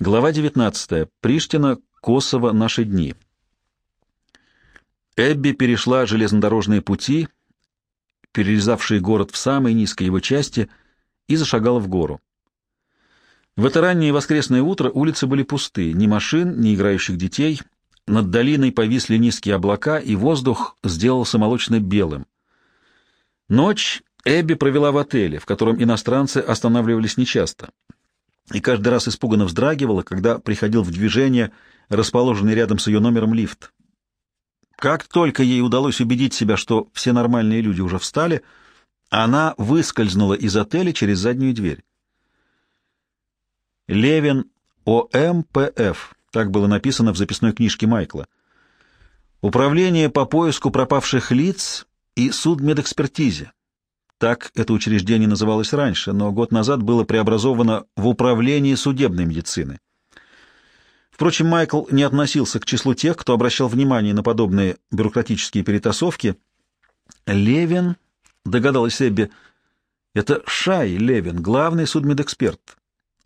Глава 19. Приштина, Косово, наши дни. Эбби перешла железнодорожные пути, перерезавшие город в самой низкой его части, и зашагала в гору. В это раннее воскресное утро улицы были пусты, ни машин, ни играющих детей. Над долиной повисли низкие облака, и воздух сделался молочно-белым. Ночь Эбби провела в отеле, в котором иностранцы останавливались нечасто и каждый раз испуганно вздрагивала, когда приходил в движение расположенный рядом с ее номером лифт. Как только ей удалось убедить себя, что все нормальные люди уже встали, она выскользнула из отеля через заднюю дверь. Левин ОМПФ, так было написано в записной книжке Майкла. Управление по поиску пропавших лиц и судмедэкспертизе. Так это учреждение называлось раньше, но год назад было преобразовано в Управление судебной медицины. Впрочем, Майкл не относился к числу тех, кто обращал внимание на подобные бюрократические перетасовки. Левин, догадалась Эбби, это Шай Левин, главный судмедэксперт.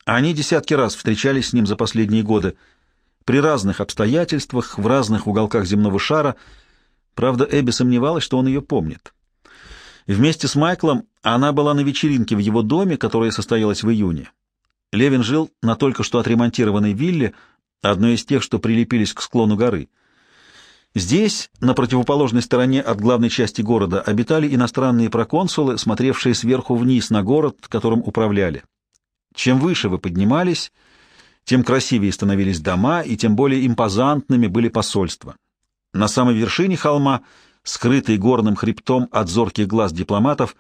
Они десятки раз встречались с ним за последние годы, при разных обстоятельствах, в разных уголках земного шара. Правда, Эбби сомневалась, что он ее помнит. Вместе с Майклом она была на вечеринке в его доме, которая состоялась в июне. Левин жил на только что отремонтированной вилле, одной из тех, что прилепились к склону горы. Здесь, на противоположной стороне от главной части города, обитали иностранные проконсулы, смотревшие сверху вниз на город, которым управляли. Чем выше вы поднимались, тем красивее становились дома и тем более импозантными были посольства. На самой вершине холма — скрытый горным хребтом от зорких глаз дипломатов,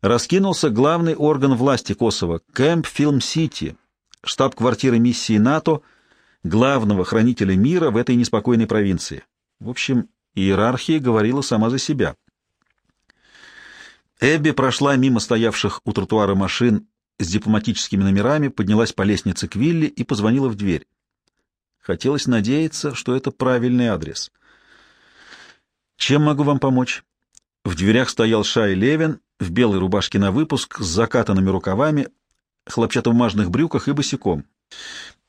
раскинулся главный орган власти Косово — Кэмп Фильм Сити, штаб-квартира миссии НАТО, главного хранителя мира в этой неспокойной провинции. В общем, иерархия говорила сама за себя. Эбби прошла мимо стоявших у тротуара машин с дипломатическими номерами, поднялась по лестнице к Вилли и позвонила в дверь. Хотелось надеяться, что это правильный адрес — «Чем могу вам помочь?» В дверях стоял Шай Левин в белой рубашке на выпуск с закатанными рукавами, хлопчатобумажных брюках и босиком.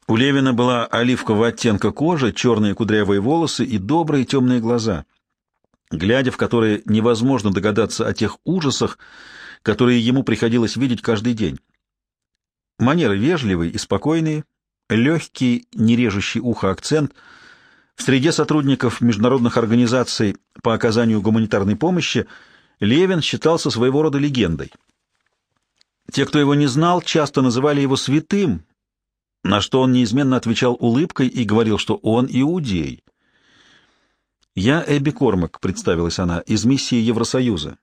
У Левина была оливкового оттенка кожи, черные кудрявые волосы и добрые темные глаза, глядя в которые невозможно догадаться о тех ужасах, которые ему приходилось видеть каждый день. Манеры вежливые и спокойные, легкий, не режущий ухо акцент — в среде сотрудников международных организаций по оказанию гуманитарной помощи Левин считался своего рода легендой. Те, кто его не знал, часто называли его святым, на что он неизменно отвечал улыбкой и говорил, что он иудей. «Я Эбби Кормак», — представилась она, — «из миссии Евросоюза».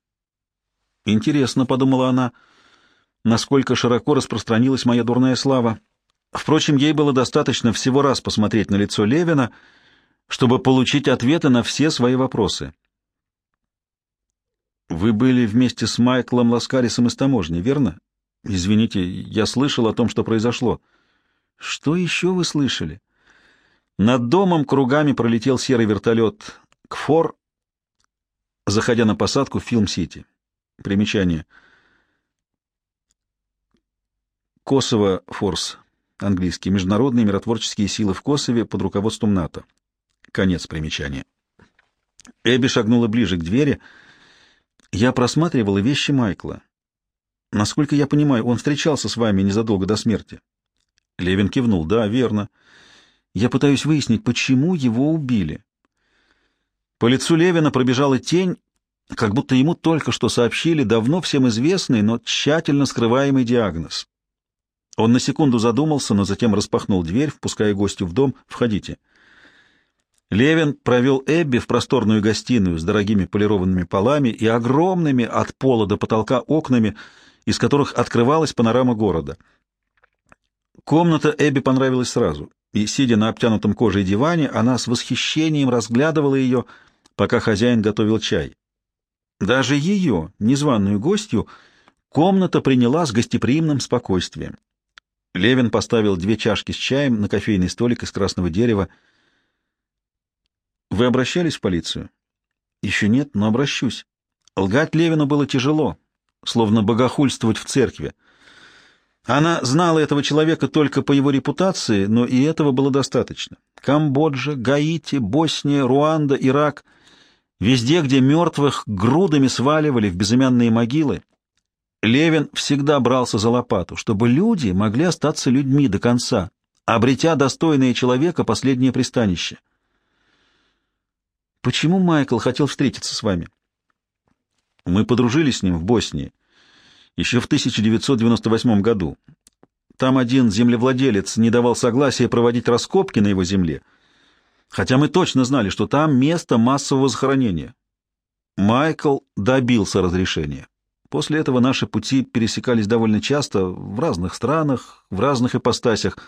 «Интересно», — подумала она, — «насколько широко распространилась моя дурная слава». Впрочем, ей было достаточно всего раз посмотреть на лицо Левина — чтобы получить ответы на все свои вопросы. Вы были вместе с Майклом Ласкарисом из таможни, верно? Извините, я слышал о том, что произошло. Что еще вы слышали? Над домом кругами пролетел серый вертолет «Кфор», заходя на посадку в Фильм-Сити. Примечание. Косово Форс, английский, международные миротворческие силы в Косове под руководством НАТО. Конец примечания. Эбби шагнула ближе к двери. Я просматривала вещи Майкла. Насколько я понимаю, он встречался с вами незадолго до смерти. Левин кивнул. Да, верно. Я пытаюсь выяснить, почему его убили. По лицу Левина пробежала тень, как будто ему только что сообщили давно всем известный, но тщательно скрываемый диагноз. Он на секунду задумался, но затем распахнул дверь, впуская гостю в дом. «Входите». Левин провел Эбби в просторную гостиную с дорогими полированными полами и огромными от пола до потолка окнами, из которых открывалась панорама города. Комната Эбби понравилась сразу, и, сидя на обтянутом кожей диване, она с восхищением разглядывала ее, пока хозяин готовил чай. Даже ее, незваную гостью, комната приняла с гостеприимным спокойствием. Левин поставил две чашки с чаем на кофейный столик из красного дерева, вы обращались в полицию? Еще нет, но обращусь. Лгать Левину было тяжело, словно богохульствовать в церкви. Она знала этого человека только по его репутации, но и этого было достаточно. Камбоджа, Гаити, Босния, Руанда, Ирак — Везде, где мертвых грудами сваливали в безымянные могилы, Левин всегда брался за лопату, чтобы люди могли остаться людьми до конца, обретя достойное человека последнее пристанище. Почему Майкл хотел встретиться с вами? Мы подружились с ним в Боснии еще в 1998 году. Там один землевладелец не давал согласия проводить раскопки на его земле — хотя мы точно знали, что там место массового захоронения. Майкл добился разрешения. После этого наши пути пересекались довольно часто в разных странах, в разных ипостасях.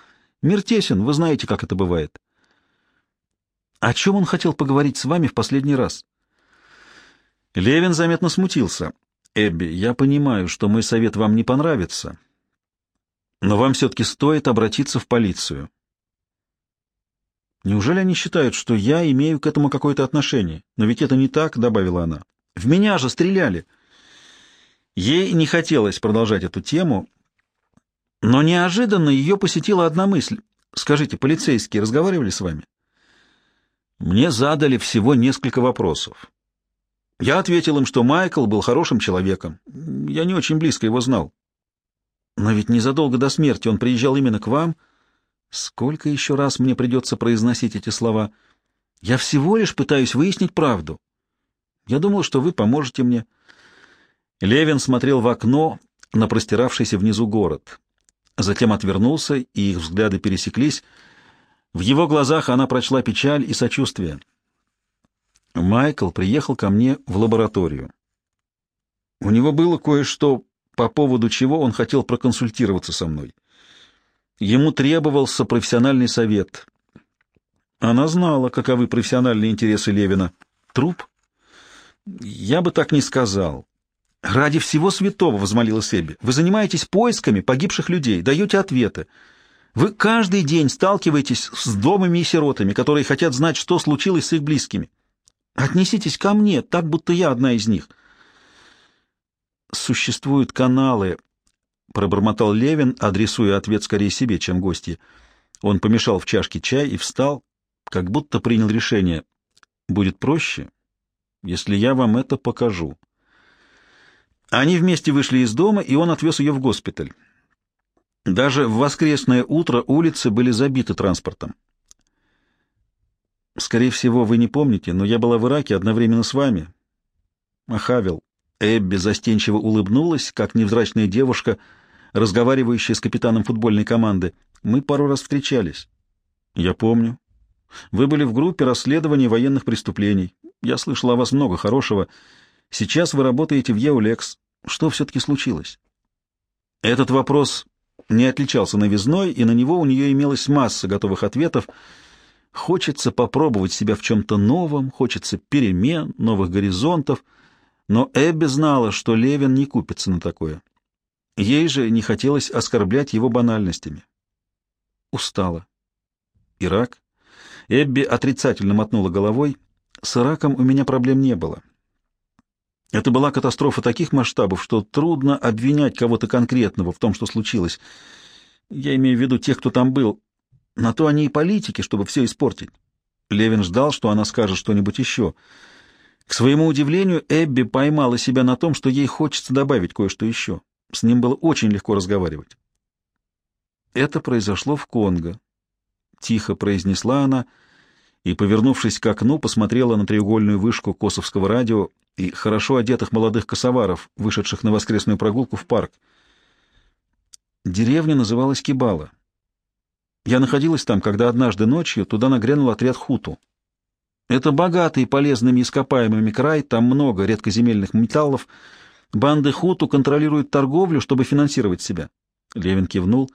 Мир тесен, вы знаете, как это бывает. О чем он хотел поговорить с вами в последний раз? Левин заметно смутился. «Эбби, я понимаю, что мой совет вам не понравится, но вам все-таки стоит обратиться в полицию. Неужели они считают, что я имею к этому какое-то отношение? Но ведь это не так, — добавила она. В меня же стреляли. Ей не хотелось продолжать эту тему, но неожиданно ее посетила одна мысль. Скажите, полицейские разговаривали с вами? Мне задали всего несколько вопросов. Я ответил им, что Майкл был хорошим человеком. Я не очень близко его знал. Но ведь незадолго до смерти он приезжал именно к вам — Сколько еще раз мне придется произносить эти слова? Я всего лишь пытаюсь выяснить правду. Я думал, что вы поможете мне. Левин смотрел в окно на простиравшийся внизу город. Затем отвернулся, и их взгляды пересеклись. В его глазах она прочла печаль и сочувствие. Майкл приехал ко мне в лабораторию. У него было кое-что, по поводу чего он хотел проконсультироваться со мной. Ему требовался профессиональный совет. Она знала, каковы профессиональные интересы Левина. Труп? Я бы так не сказал. Ради всего святого, — возмолилась Эбби, — вы занимаетесь поисками погибших людей, даете ответы. Вы каждый день сталкиваетесь с домами и сиротами, которые хотят знать, что случилось с их близкими. Отнеситесь ко мне, так будто я одна из них. Существуют каналы, — пробормотал Левин, адресуя ответ скорее себе, чем гости. Он помешал в чашке чай и встал, как будто принял решение. «Будет проще, если я вам это покажу». Они вместе вышли из дома, и он отвез ее в госпиталь. Даже в воскресное утро улицы были забиты транспортом. «Скорее всего, вы не помните, но я была в Ираке одновременно с вами». Ахавил. Эбби застенчиво улыбнулась, как невзрачная девушка — разговаривающая с капитаном футбольной команды. Мы пару раз встречались. Я помню. Вы были в группе расследования военных преступлений. Я слышал о вас много хорошего. Сейчас вы работаете в Еулекс. Что все-таки случилось? Этот вопрос не отличался новизной, и на него у нее имелась масса готовых ответов. Хочется попробовать себя в чем-то новом, хочется перемен, новых горизонтов, но Эбби знала, что Левин не купится на такое. Ей же не хотелось оскорблять его банальностями. Устала. Ирак? Эбби отрицательно мотнула головой. С Ираком у меня проблем не было. Это была катастрофа таких масштабов, что трудно обвинять кого-то конкретного в том, что случилось. Я имею в виду тех, кто там был. На то они и политики, чтобы все испортить. Левин ждал, что она скажет что-нибудь еще. К своему удивлению, Эбби поймала себя на том, что ей хочется добавить кое-что еще. С ним было очень легко разговаривать. Это произошло в Конго. Тихо произнесла она и, повернувшись к окну, посмотрела на треугольную вышку косовского радио и хорошо одетых молодых косоваров, вышедших на воскресную прогулку в парк. Деревня называлась Кибала. Я находилась там, когда однажды ночью туда нагрянул отряд хуту. Это богатый полезными ископаемыми край, там много редкоземельных металлов — Банды хуту контролируют торговлю, чтобы финансировать себя. Левин кивнул.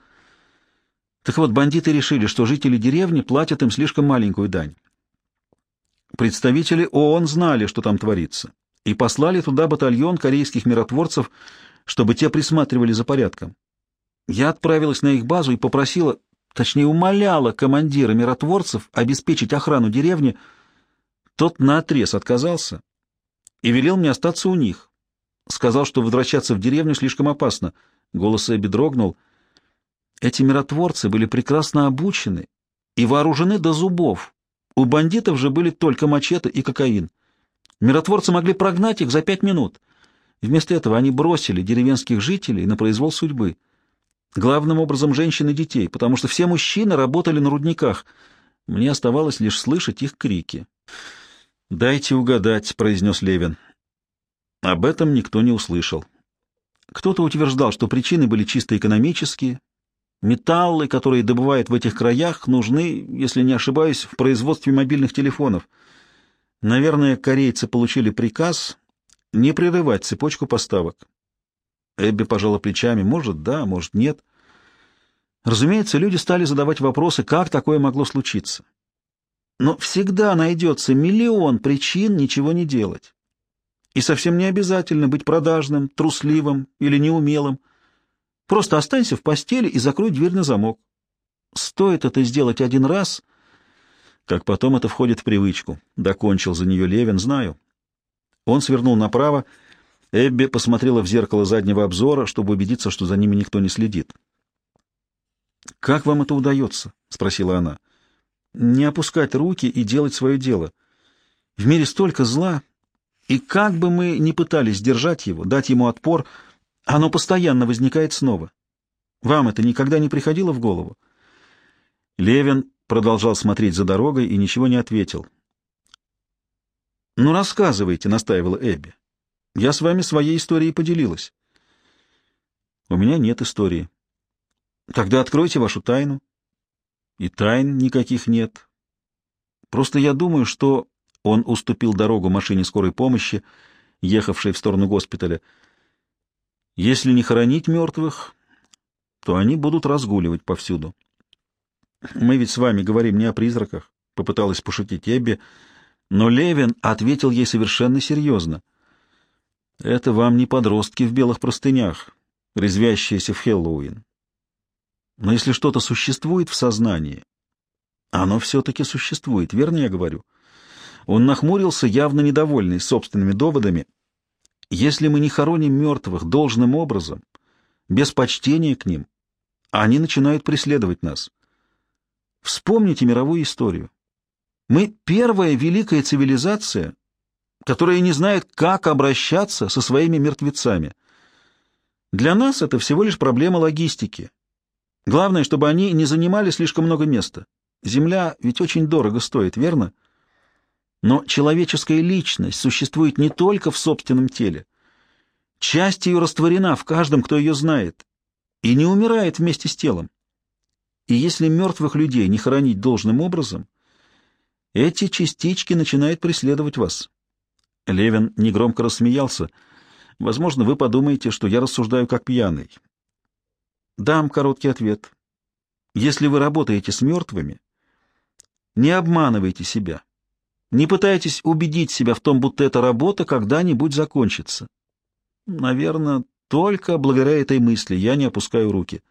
Так вот, бандиты решили, что жители деревни платят им слишком маленькую дань. Представители ООН знали, что там творится, и послали туда батальон корейских миротворцев, чтобы те присматривали за порядком. Я отправилась на их базу и попросила, точнее умоляла командира миротворцев обеспечить охрану деревни. Тот наотрез отказался и велел мне остаться у них, Сказал, что возвращаться в деревню слишком опасно. Голос Эбби дрогнул. Эти миротворцы были прекрасно обучены и вооружены до зубов. У бандитов же были только мачете и кокаин. Миротворцы могли прогнать их за пять минут. Вместо этого они бросили деревенских жителей на произвол судьбы. Главным образом женщин и детей, потому что все мужчины работали на рудниках. Мне оставалось лишь слышать их крики. «Дайте угадать», — произнес Левин. Об этом никто не услышал. Кто-то утверждал, что причины были чисто экономические. Металлы, которые добывают в этих краях, нужны, если не ошибаюсь, в производстве мобильных телефонов. Наверное, корейцы получили приказ не прерывать цепочку поставок. Эбби пожала плечами. Может, да, может, нет. Разумеется, люди стали задавать вопросы, как такое могло случиться. Но всегда найдется миллион причин ничего не делать. И совсем не обязательно быть продажным, трусливым или неумелым. Просто останься в постели и закрой дверь на замок. Стоит это сделать один раз, как потом это входит в привычку. Докончил за нее Левин, знаю. Он свернул направо. Эбби посмотрела в зеркало заднего обзора, чтобы убедиться, что за ними никто не следит. «Как вам это удается?» — спросила она. «Не опускать руки и делать свое дело. В мире столько зла, и как бы мы ни пытались держать его, дать ему отпор, оно постоянно возникает снова. Вам это никогда не приходило в голову?» Левин продолжал смотреть за дорогой и ничего не ответил. «Ну, рассказывайте», — настаивала Эбби. «Я с вами своей историей поделилась». «У меня нет истории». «Тогда откройте вашу тайну». «И тайн никаких нет. Просто я думаю, что...» Он уступил дорогу машине скорой помощи, ехавшей в сторону госпиталя. «Если не хоронить мертвых, то они будут разгуливать повсюду». «Мы ведь с вами говорим не о призраках», — попыталась пошутить Эбби, — но Левин ответил ей совершенно серьезно. «Это вам не подростки в белых простынях, резвящиеся в Хэллоуин. Но если что-то существует в сознании, оно все-таки существует, верно я говорю?» Он нахмурился, явно недовольный собственными доводами. «Если мы не хороним мертвых должным образом, без почтения к ним, они начинают преследовать нас. Вспомните мировую историю. Мы первая великая цивилизация, которая не знает, как обращаться со своими мертвецами. Для нас это всего лишь проблема логистики. Главное, чтобы они не занимали слишком много места. Земля ведь очень дорого стоит, верно? Но человеческая личность существует не только в собственном теле. Часть ее растворена в каждом, кто ее знает, и не умирает вместе с телом. И если мертвых людей не хоронить должным образом, эти частички начинают преследовать вас. Левин негромко рассмеялся. Возможно, вы подумаете, что я рассуждаю как пьяный. Дам короткий ответ. Если вы работаете с мертвыми, не обманывайте себя. Не пытайтесь убедить себя в том, будто эта работа когда-нибудь закончится. Наверное, только благодаря этой мысли я не опускаю руки.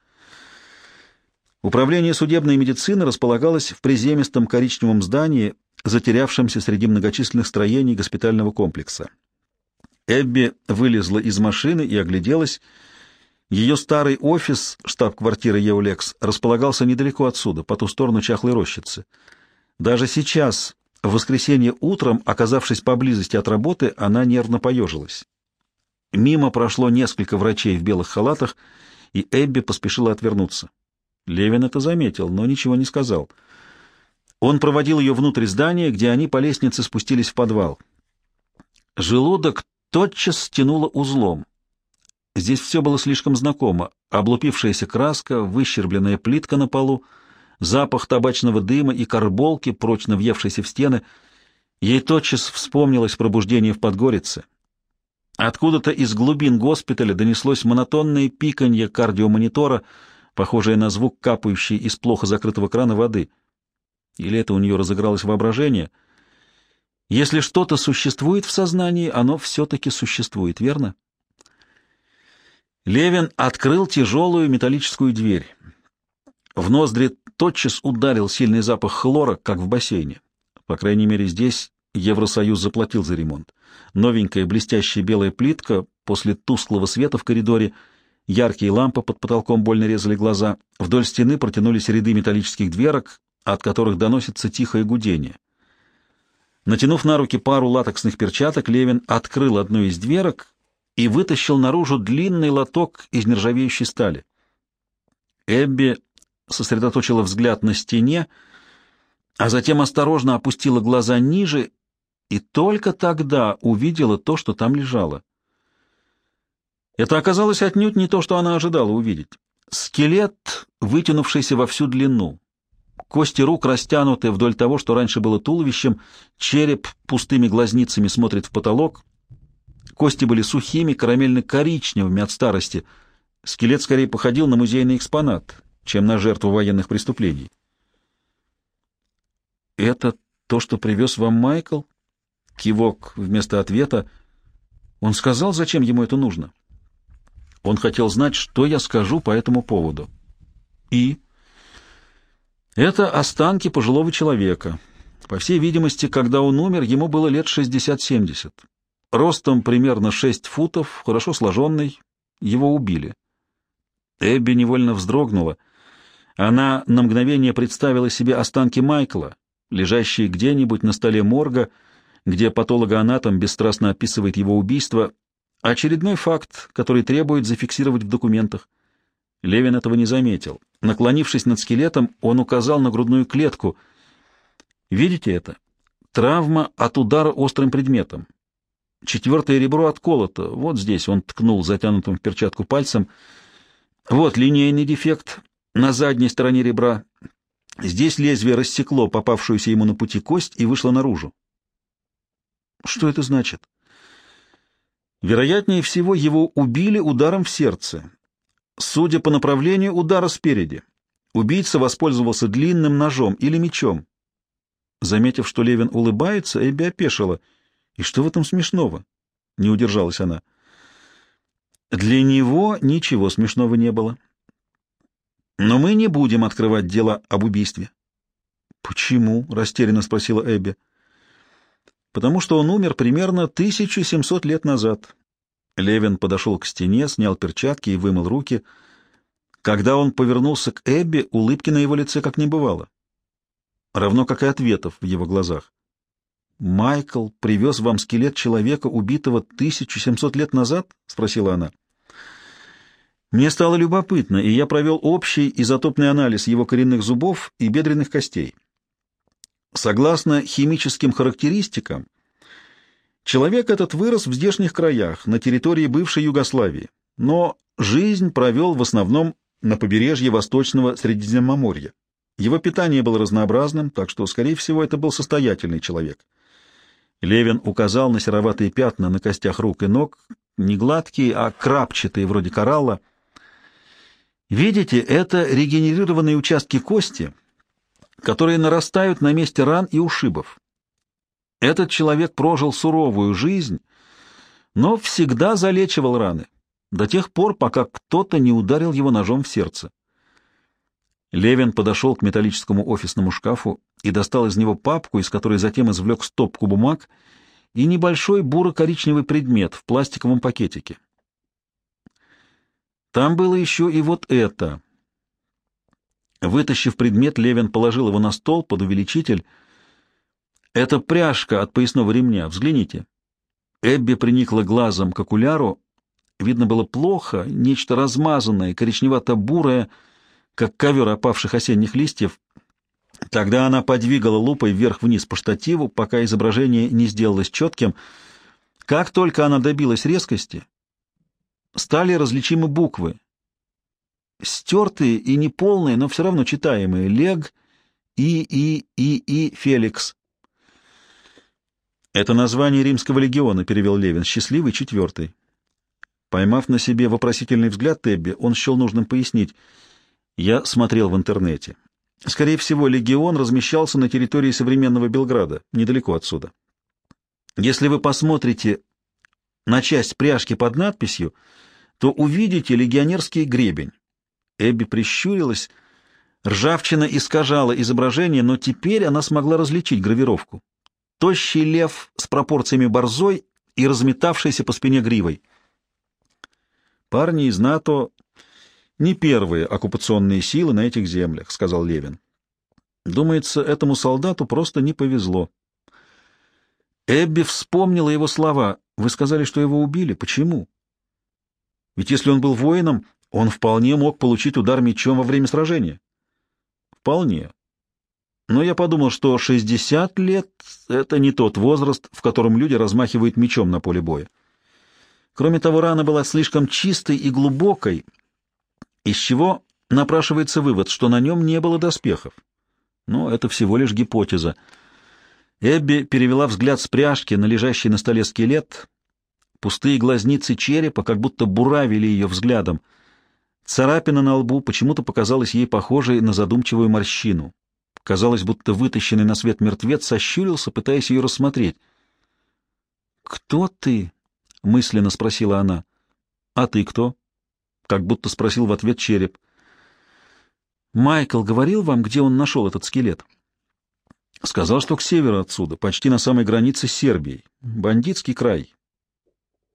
Управление судебной медицины располагалось в приземистом коричневом здании, затерявшемся среди многочисленных строений госпитального комплекса. Эбби вылезла из машины и огляделась. Ее старый офис, штаб-квартира Еулекс, располагался недалеко отсюда, по ту сторону чахлой рощицы. Даже сейчас, в воскресенье утром, оказавшись поблизости от работы, она нервно поежилась. Мимо прошло несколько врачей в белых халатах, и Эбби поспешила отвернуться. Левин это заметил, но ничего не сказал. Он проводил ее внутрь здания, где они по лестнице спустились в подвал. Желудок тотчас стянуло узлом. Здесь все было слишком знакомо. Облупившаяся краска, выщербленная плитка на полу, запах табачного дыма и карболки, прочно въевшейся в стены. Ей тотчас вспомнилось пробуждение в Подгорице. Откуда-то из глубин госпиталя донеслось монотонное пиканье кардиомонитора — похожее на звук капающей из плохо закрытого крана воды. Или это у нее разыгралось воображение? Если что-то существует в сознании, оно все-таки существует, верно? Левин открыл тяжелую металлическую дверь. В ноздри тотчас ударил сильный запах хлора, как в бассейне. По крайней мере, здесь Евросоюз заплатил за ремонт. Новенькая блестящая белая плитка после тусклого света в коридоре — Яркие лампы под потолком больно резали глаза. Вдоль стены протянулись ряды металлических дверок, от которых доносится тихое гудение. Натянув на руки пару латексных перчаток, Левин открыл одну из дверок и вытащил наружу длинный лоток из нержавеющей стали. Эбби сосредоточила взгляд на стене, а затем осторожно опустила глаза ниже и только тогда увидела то, что там лежало. Это оказалось отнюдь не то, что она ожидала увидеть. Скелет, вытянувшийся во всю длину. Кости рук растянуты вдоль того, что раньше было туловищем, череп пустыми глазницами смотрит в потолок. Кости были сухими, карамельно-коричневыми от старости. Скелет скорее походил на музейный экспонат, чем на жертву военных преступлений. «Это то, что привез вам Майкл?» Кивок вместо ответа. Он сказал, зачем ему это нужно. Он хотел знать, что я скажу по этому поводу. И? Это останки пожилого человека. По всей видимости, когда он умер, ему было лет 60-70. Ростом примерно 6 футов, хорошо сложенный. Его убили. Эбби невольно вздрогнула. Она на мгновение представила себе останки Майкла, лежащие где-нибудь на столе морга, где патологоанатом бесстрастно описывает его убийство, очередной факт, который требует зафиксировать в документах. Левин этого не заметил. Наклонившись над скелетом, он указал на грудную клетку. «Видите это? Травма от удара острым предметом. Четвертое ребро отколото. Вот здесь он ткнул затянутым в перчатку пальцем. Вот линейный дефект на задней стороне ребра. Здесь лезвие рассекло попавшуюся ему на пути кость и вышло наружу. Что это значит? Вероятнее всего, его убили ударом в сердце. Судя по направлению удара спереди, убийца воспользовался длинным ножом или мечом. Заметив, что Левин улыбается, Эбби опешила. «И что в этом смешного?» — не удержалась она. Для него ничего смешного не было. Но мы не будем открывать дело об убийстве. «Почему?» — растерянно спросила Эбби потому что он умер примерно 1700 лет назад. Левин подошел к стене, снял перчатки и вымыл руки. Когда он повернулся к Эбби, улыбки на его лице как не бывало. Равно как и ответов в его глазах. «Майкл привез вам скелет человека, убитого 1700 лет назад?» — спросила она. Мне стало любопытно, и я провел общий изотопный анализ его коренных зубов и бедренных костей. Согласно химическим характеристикам, человек этот вырос в здешних краях, на территории бывшей Югославии, но жизнь провел в основном на побережье Восточного Средиземноморья. Его питание было разнообразным, так что, скорее всего, это был состоятельный человек. Левин указал на сероватые пятна на костях рук и ног, не гладкие, а крапчатые, вроде коралла. Видите, это регенерированные участки кости — которые нарастают на месте ран и ушибов. Этот человек прожил суровую жизнь, но всегда залечивал раны, до тех пор, пока кто-то не ударил его ножом в сердце. Левин подошел к металлическому офисному шкафу и достал из него папку, из которой затем извлек стопку бумаг и небольшой буро-коричневый предмет в пластиковом пакетике. Там было еще и вот это — Вытащив предмет, Левин положил его на стол под увеличитель. «Это пряжка от поясного ремня. Взгляните». Эбби приникла глазом к окуляру. Видно было плохо, нечто размазанное, коричневато-бурое, как ковер опавших осенних листьев. Тогда она подвигала лупой вверх-вниз по штативу, пока изображение не сделалось четким. Как только она добилась резкости, стали различимы буквы, стертые и неполные, но все равно читаемые. Лег, И, И, И, И, Феликс. Это название римского легиона, перевел Левин. Счастливый четвертый. Поймав на себе вопросительный взгляд Тебби, он счел нужным пояснить. Я смотрел в интернете. Скорее всего, легион размещался на территории современного Белграда, недалеко отсюда. Если вы посмотрите на часть пряжки под надписью, то увидите легионерский гребень. Эбби прищурилась. Ржавчина искажала изображение, но теперь она смогла различить гравировку. Тощий лев с пропорциями борзой и разметавшийся по спине гривой. Парни из НАТО Не первые оккупационные силы на этих землях, — сказал Левин. Думается, этому солдату просто не повезло. Эбби вспомнила его слова. Вы сказали, что его убили. Почему? Ведь если он был воином, он вполне мог получить удар мечом во время сражения. Вполне. Но я подумал, что 60 лет — это не тот возраст, в котором люди размахивают мечом на поле боя. Кроме того, рана была слишком чистой и глубокой, из чего напрашивается вывод, что на нем не было доспехов. Но это всего лишь гипотеза. Эбби перевела взгляд с пряжки на лежащий на столе скелет. Пустые глазницы черепа как будто буравили ее взглядом. Царапина на лбу почему-то показалась ей похожей на задумчивую морщину. Казалось, будто вытащенный на свет мертвец сощурился, пытаясь ее рассмотреть. «Кто ты?» — мысленно спросила она. «А ты кто?» — как будто спросил в ответ череп. «Майкл говорил вам, где он нашел этот скелет?» «Сказал, что к северу отсюда, почти на самой границе с Сербией. Бандитский край.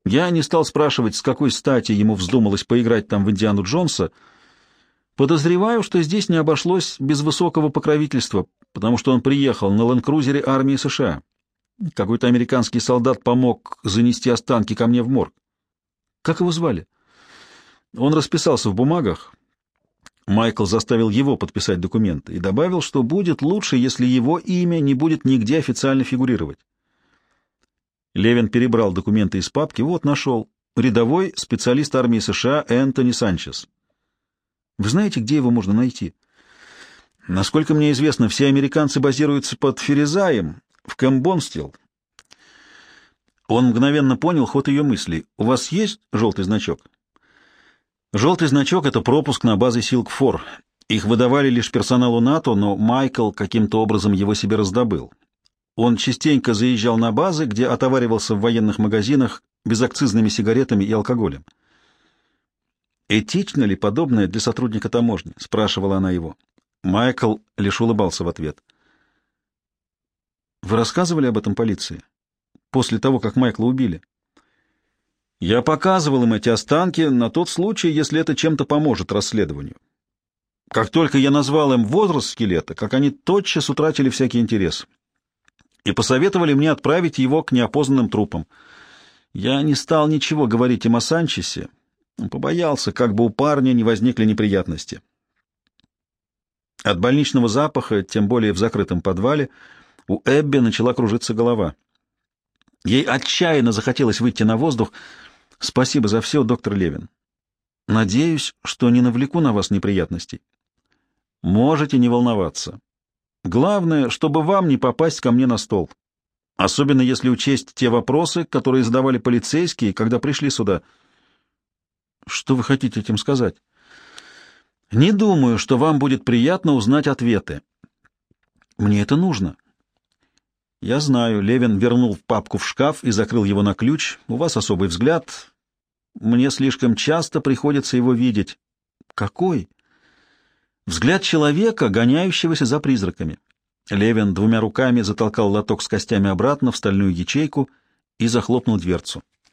Я не стал спрашивать, с какой стати ему вздумалось поиграть там в Индиану Джонса. Подозреваю, что здесь не обошлось без высокого покровительства, потому что он приехал на ленд-крузере армии США. Какой-то американский солдат помог занести останки ко мне в морг. Как его звали? Он расписался в бумагах. Майкл заставил его подписать документы и добавил, что будет лучше, если его имя не будет нигде официально фигурировать. Левин перебрал документы из папки. Вот, нашел. Рядовой специалист армии США Энтони Санчес. Вы знаете, где его можно найти? Насколько мне известно, все американцы базируются под Ферезаем, в Кэмбонстилл. Он мгновенно понял ход ее мыслей. «У вас есть желтый значок?» Желтый значок — это пропуск на базы Силк-4. Их выдавали лишь персоналу НАТО, но Майкл каким-то образом его себе раздобыл. Он частенько заезжал на базы, где отоваривался в военных магазинах безакцизными сигаретами и алкоголем. «Этично ли подобное для сотрудника таможни?» — спрашивала она его. Майкл лишь улыбался в ответ. «Вы рассказывали об этом полиции? После того, как Майкла убили?» Я показывал им эти останки на тот случай, если это чем-то поможет расследованию. Как только я назвал им возраст скелета, как они тотчас утратили всякий интерес и посоветовали мне отправить его к неопознанным трупам. Я не стал ничего говорить им о Санчесе, побоялся, как бы у парня не возникли неприятности. От больничного запаха, тем более в закрытом подвале, у Эбби начала кружиться голова. Ей отчаянно захотелось выйти на воздух, Спасибо за все, доктор Левин. Надеюсь, что не навлеку на вас неприятностей. Можете не волноваться. Главное, чтобы вам не попасть ко мне на стол. Особенно если учесть те вопросы, которые задавали полицейские, когда пришли сюда. Что вы хотите этим сказать? Не думаю, что вам будет приятно узнать ответы. Мне это нужно. Я знаю, Левин вернул папку в шкаф и закрыл его на ключ. У вас особый взгляд, мне слишком часто приходится его видеть. Какой? Взгляд человека, гоняющегося за призраками. Левин двумя руками затолкал лоток с костями обратно в стальную ячейку и захлопнул дверцу.